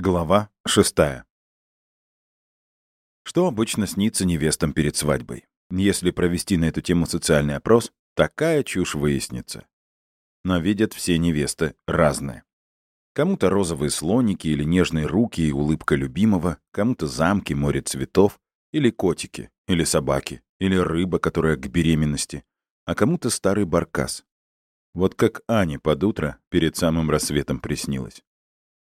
Глава шестая. Что обычно снится невестам перед свадьбой? Если провести на эту тему социальный опрос, такая чушь выяснится. Но видят все невесты разные. Кому-то розовые слоники или нежные руки и улыбка любимого, кому-то замки, море цветов, или котики, или собаки, или рыба, которая к беременности, а кому-то старый баркас. Вот как Ане под утро перед самым рассветом приснилось.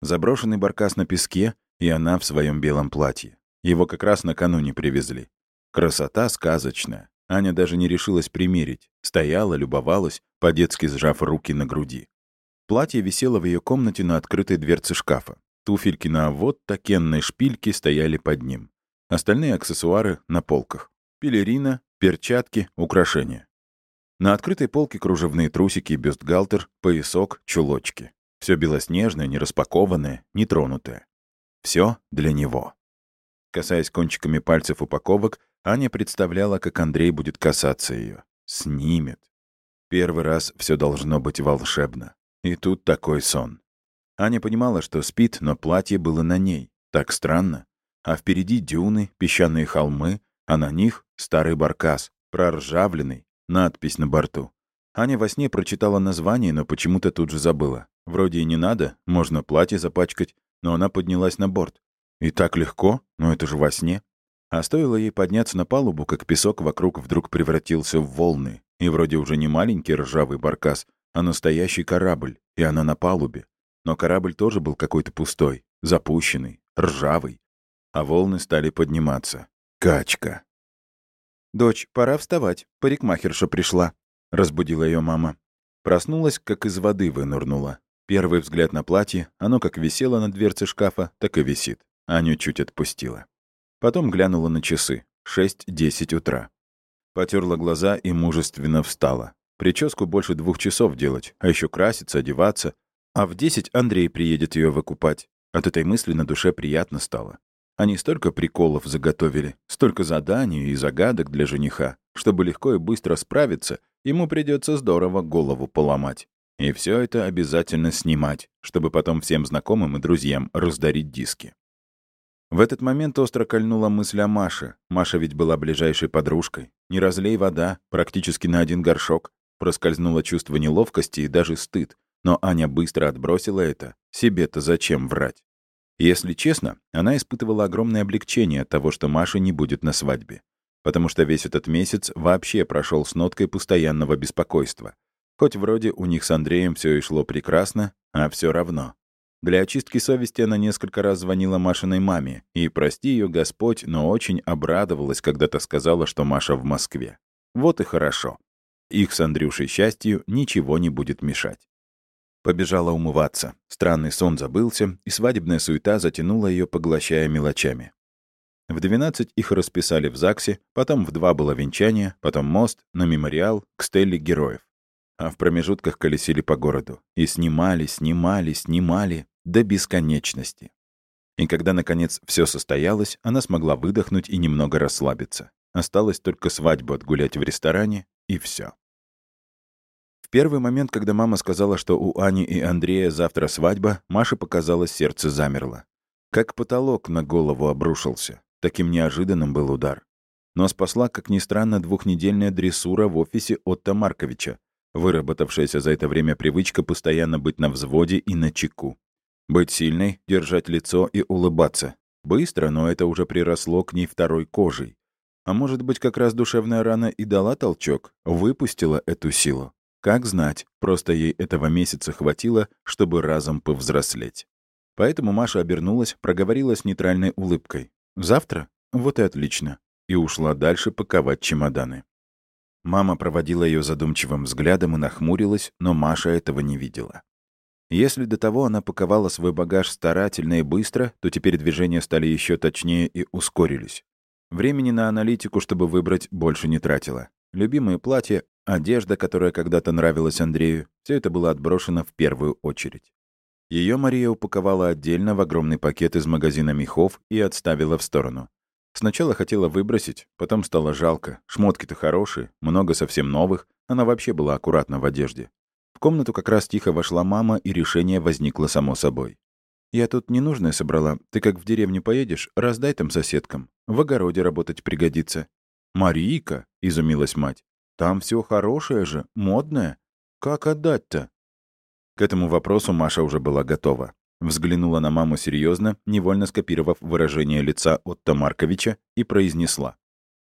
Заброшенный баркас на песке, и она в своем белом платье. Его как раз накануне привезли. Красота сказочная. Аня даже не решилась примерить. Стояла, любовалась, по-детски сжав руки на груди. Платье висело в ее комнате на открытой дверце шкафа. Туфельки на вот такенной шпильке стояли под ним. Остальные аксессуары — на полках. Пелерина, перчатки, украшения. На открытой полке кружевные трусики, бюстгальтер, поясок, чулочки. Все белоснежное, не распакованное, не тронутое. Все для него. Касаясь кончиками пальцев упаковок, Аня представляла, как Андрей будет касаться ее. Снимет. Первый раз все должно быть волшебно. И тут такой сон. Аня понимала, что спит, но платье было на ней. Так странно. А впереди дюны, песчаные холмы, а на них старый баркас, проржавленный, надпись на борту. Аня во сне прочитала название, но почему-то тут же забыла. Вроде и не надо, можно платье запачкать, но она поднялась на борт. И так легко, но это же во сне. А стоило ей подняться на палубу, как песок вокруг вдруг превратился в волны. И вроде уже не маленький ржавый баркас, а настоящий корабль, и она на палубе. Но корабль тоже был какой-то пустой, запущенный, ржавый. А волны стали подниматься. Качка. «Дочь, пора вставать. Парикмахерша пришла», — разбудила ее мама. Проснулась, как из воды вынырнула. Первый взгляд на платье, оно как висело на дверце шкафа, так и висит. Аню чуть отпустила. Потом глянула на часы. 6-10 утра. Потерла глаза и мужественно встала. Прическу больше двух часов делать, а еще краситься, одеваться. А в 10 Андрей приедет ее выкупать. От этой мысли на душе приятно стало. Они столько приколов заготовили, столько заданий и загадок для жениха. Чтобы легко и быстро справиться, ему придется здорово голову поломать. И все это обязательно снимать, чтобы потом всем знакомым и друзьям раздарить диски. В этот момент остро кольнула мысль о Маше. Маша ведь была ближайшей подружкой. Не разлей вода, практически на один горшок. Проскользнуло чувство неловкости и даже стыд. Но Аня быстро отбросила это. Себе-то зачем врать? Если честно, она испытывала огромное облегчение от того, что Маша не будет на свадьбе. Потому что весь этот месяц вообще прошел с ноткой постоянного беспокойства. Хоть вроде у них с Андреем все и шло прекрасно, а все равно. Для очистки совести она несколько раз звонила Машиной маме, и, прости ее Господь, но очень обрадовалась, когда то сказала, что Маша в Москве. Вот и хорошо. Их с Андрюшей счастью ничего не будет мешать. Побежала умываться. Странный сон забылся, и свадебная суета затянула ее, поглощая мелочами. В 12 их расписали в ЗАГСе, потом в два было венчание, потом мост, на мемориал, к стелле героев а в промежутках колесили по городу. И снимали, снимали, снимали до бесконечности. И когда, наконец, все состоялось, она смогла выдохнуть и немного расслабиться. Осталось только свадьбу отгулять в ресторане, и все. В первый момент, когда мама сказала, что у Ани и Андрея завтра свадьба, Маше показалось, сердце замерло. Как потолок на голову обрушился. Таким неожиданным был удар. Но спасла, как ни странно, двухнедельная дрессура в офисе Отто Марковича, Выработавшаяся за это время привычка постоянно быть на взводе и на чеку. Быть сильной, держать лицо и улыбаться. Быстро, но это уже приросло к ней второй кожей. А может быть, как раз душевная рана и дала толчок, выпустила эту силу. Как знать, просто ей этого месяца хватило, чтобы разом повзрослеть. Поэтому Маша обернулась, проговорила с нейтральной улыбкой. «Завтра? Вот и отлично». И ушла дальше паковать чемоданы. Мама проводила ее задумчивым взглядом и нахмурилась, но Маша этого не видела. Если до того она паковала свой багаж старательно и быстро, то теперь движения стали еще точнее и ускорились. Времени на аналитику, чтобы выбрать, больше не тратила. Любимые платья, одежда, которая когда-то нравилась Андрею, все это было отброшено в первую очередь. Ее Мария упаковала отдельно в огромный пакет из магазина мехов и отставила в сторону. Сначала хотела выбросить, потом стало жалко. Шмотки-то хорошие, много совсем новых. Она вообще была аккуратна в одежде. В комнату как раз тихо вошла мама, и решение возникло само собой. «Я тут ненужное собрала. Ты как в деревню поедешь, раздай там соседкам. В огороде работать пригодится». «Марийка?» — изумилась мать. «Там все хорошее же, модное. Как отдать-то?» К этому вопросу Маша уже была готова. Взглянула на маму серьезно, невольно скопировав выражение лица Отто Марковича, и произнесла.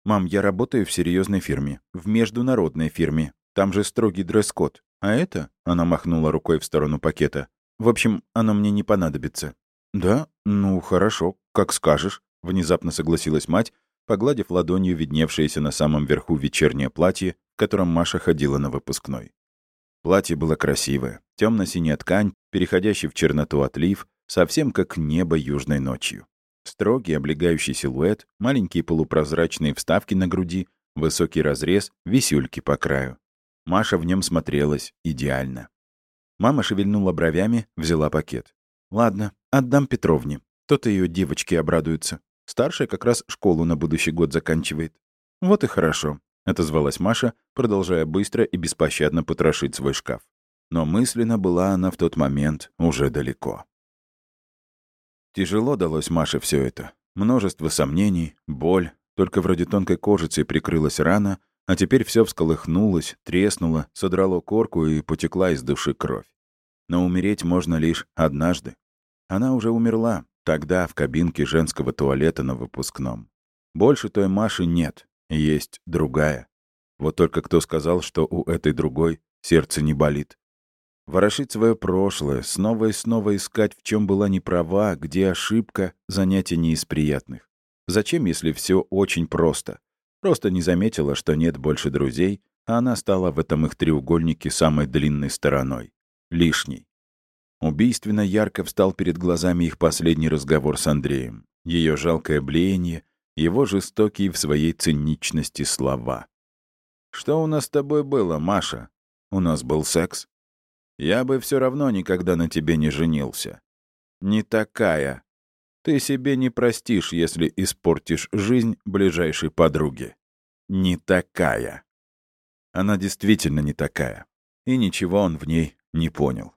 «Мам, я работаю в серьезной фирме, в международной фирме. Там же строгий дресс-код. А это...» — она махнула рукой в сторону пакета. «В общем, оно мне не понадобится». «Да? Ну, хорошо, как скажешь», — внезапно согласилась мать, погладив ладонью видневшееся на самом верху вечернее платье, в котором Маша ходила на выпускной. Платье было красивое, темно синяя ткань, переходящий в черноту отлив, совсем как небо южной ночью. Строгий облегающий силуэт, маленькие полупрозрачные вставки на груди, высокий разрез, висюльки по краю. Маша в нем смотрелась идеально. Мама шевельнула бровями, взяла пакет. «Ладно, отдам Петровне. То-то ее девочки обрадуются. Старшая как раз школу на будущий год заканчивает. Вот и хорошо. — отозвалась Маша, продолжая быстро и беспощадно потрошить свой шкаф. Но мысленно была она в тот момент уже далеко. Тяжело далось Маше все это. Множество сомнений, боль, только вроде тонкой кожицей прикрылась рана, а теперь все всколыхнулось, треснуло, содрало корку и потекла из души кровь. Но умереть можно лишь однажды. Она уже умерла, тогда в кабинке женского туалета на выпускном. Больше той Маши нет, есть другая. Вот только кто сказал, что у этой другой сердце не болит? Ворошить свое прошлое, снова и снова искать, в чем была неправа, где ошибка, занятие не из приятных. Зачем, если все очень просто? Просто не заметила, что нет больше друзей, а она стала в этом их треугольнике самой длинной стороной. Лишней. Убийственно ярко встал перед глазами их последний разговор с Андреем. Ее жалкое блеяние, его жестокие в своей циничности слова. «Что у нас с тобой было, Маша? У нас был секс. Я бы все равно никогда на тебе не женился. Не такая. Ты себе не простишь, если испортишь жизнь ближайшей подруге. Не такая». Она действительно не такая. И ничего он в ней не понял.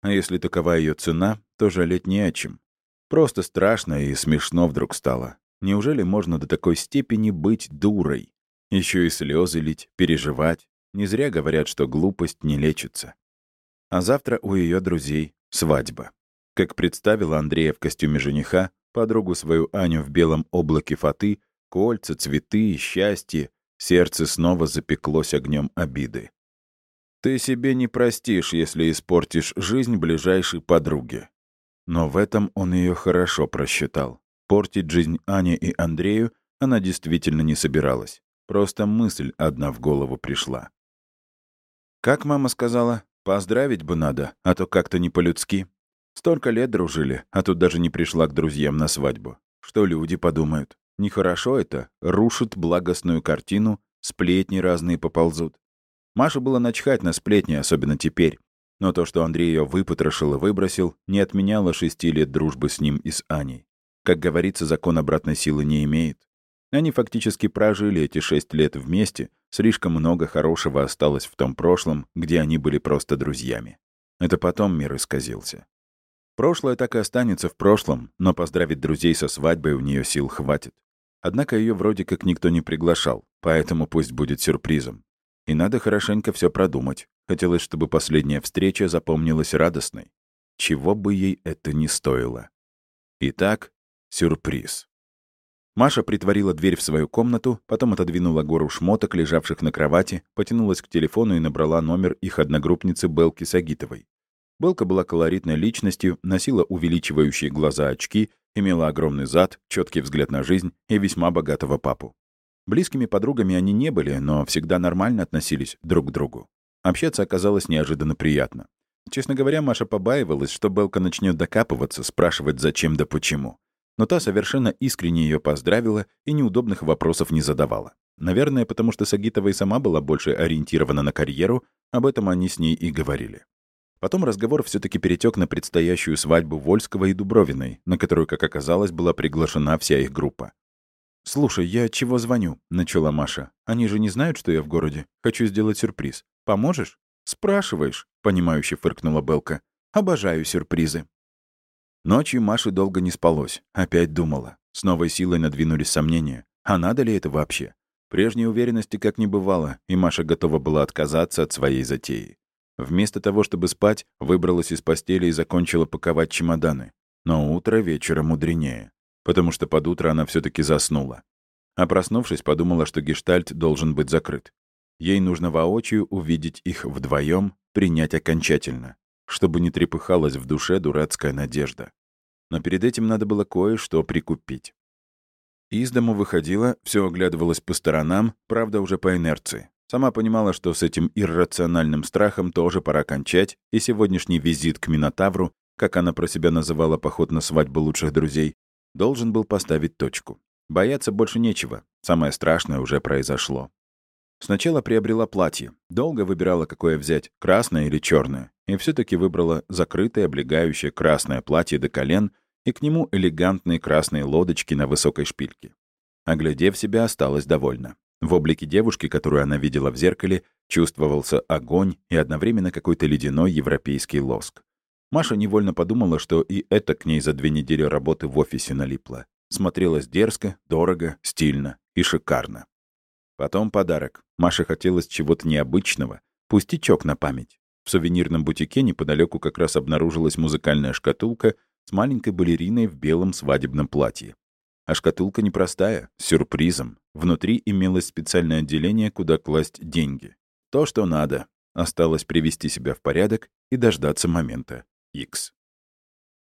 А если такова ее цена, то жалеть не о чем. Просто страшно и смешно вдруг стало. Неужели можно до такой степени быть дурой? Еще и слезы лить, переживать. Не зря говорят, что глупость не лечится. А завтра у ее друзей свадьба. Как представила Андрея в костюме жениха, подругу свою Аню в белом облаке фаты, кольца, цветы, счастье, сердце снова запеклось огнем обиды. Ты себе не простишь, если испортишь жизнь ближайшей подруге. Но в этом он ее хорошо просчитал. Портить жизнь Ане и Андрею она действительно не собиралась. Просто мысль одна в голову пришла. Как мама сказала, поздравить бы надо, а то как-то не по-людски. Столько лет дружили, а тут даже не пришла к друзьям на свадьбу. Что люди подумают? Нехорошо это, рушит благостную картину, сплетни разные поползут. Маше было начхать на сплетни, особенно теперь. Но то, что Андрей ее выпотрошил и выбросил, не отменяло шести лет дружбы с ним и с Аней. Как говорится, закон обратной силы не имеет. Они фактически прожили эти шесть лет вместе, слишком много хорошего осталось в том прошлом, где они были просто друзьями. Это потом мир исказился. Прошлое так и останется в прошлом, но поздравить друзей со свадьбой у нее сил хватит. Однако ее вроде как никто не приглашал, поэтому пусть будет сюрпризом. И надо хорошенько все продумать. Хотелось, чтобы последняя встреча запомнилась радостной. Чего бы ей это ни стоило. Итак, Сюрприз. Маша притворила дверь в свою комнату, потом отодвинула гору шмоток, лежавших на кровати, потянулась к телефону и набрала номер их одногруппницы Белки Сагитовой. Белка была колоритной личностью, носила увеличивающие глаза очки, имела огромный зад, четкий взгляд на жизнь и весьма богатого папу. Близкими подругами они не были, но всегда нормально относились друг к другу. Общаться оказалось неожиданно приятно. Честно говоря, Маша побаивалась, что Белка начнет докапываться, спрашивать зачем да почему но та совершенно искренне ее поздравила и неудобных вопросов не задавала. Наверное, потому что Сагитова и сама была больше ориентирована на карьеру, об этом они с ней и говорили. Потом разговор все таки перетек на предстоящую свадьбу Вольского и Дубровиной, на которую, как оказалось, была приглашена вся их группа. «Слушай, я чего звоню?» — начала Маша. «Они же не знают, что я в городе. Хочу сделать сюрприз. Поможешь?» «Спрашиваешь», — понимающе фыркнула Белка. «Обожаю сюрпризы». Ночью Маше долго не спалось. Опять думала. С новой силой надвинулись сомнения. А надо ли это вообще? Прежней уверенности как не бывало, и Маша готова была отказаться от своей затеи. Вместо того, чтобы спать, выбралась из постели и закончила паковать чемоданы. Но утро вечера мудренее, потому что под утро она все таки заснула. А проснувшись, подумала, что гештальт должен быть закрыт. Ей нужно воочию увидеть их вдвоем, принять окончательно, чтобы не трепыхалась в душе дурацкая надежда. Но перед этим надо было кое-что прикупить. Из дому выходила, все оглядывалась по сторонам, правда, уже по инерции. Сама понимала, что с этим иррациональным страхом тоже пора кончать, и сегодняшний визит к Минотавру, как она про себя называла поход на свадьбу лучших друзей, должен был поставить точку. Бояться больше нечего, самое страшное уже произошло. Сначала приобрела платье, долго выбирала, какое взять, красное или черное, и все таки выбрала закрытое, облегающее красное платье до колен и к нему элегантные красные лодочки на высокой шпильке. Оглядев себя, осталась довольна. В облике девушки, которую она видела в зеркале, чувствовался огонь и одновременно какой-то ледяной европейский лоск. Маша невольно подумала, что и это к ней за две недели работы в офисе налипло. Смотрелось дерзко, дорого, стильно и шикарно. Потом подарок. Маше хотелось чего-то необычного, пустячок на память. В сувенирном бутике неподалеку как раз обнаружилась музыкальная шкатулка с маленькой балериной в белом свадебном платье. А шкатулка непростая, с сюрпризом. Внутри имелось специальное отделение, куда класть деньги. То, что надо. Осталось привести себя в порядок и дождаться момента X.